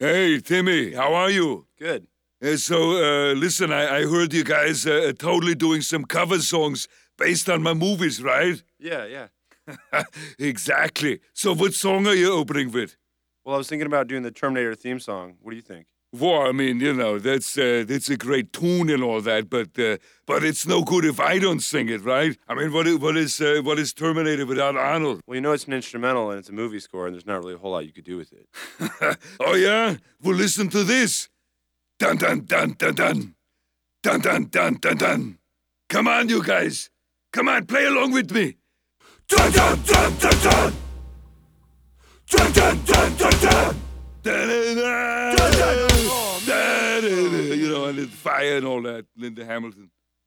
Hey, Timmy, how are you? Good. Uh, so, uh, listen, I, I heard you guys uh, totally doing some cover songs based on my movies, right? Yeah, yeah. exactly. So, what song are you opening with? Well, I was thinking about doing the Terminator theme song. What do you think? Well, I mean, you know, that's uh, that's a great tune and all that, but uh, but it's no good if I don't sing it, right? I mean, what is what is uh, what is Terminator without Arnold? Well, you know it's an instrumental and it's a movie score, and there's not really a whole lot you could do with it. oh yeah? Well, listen to this. Dun dun dun dun dun. Dun dun dun dun dun. Come on, you guys. Come on, play along with me. Dun dun dun dun dun. Dun dun dun dun You know, and it's fire and all that. Linda Hamilton.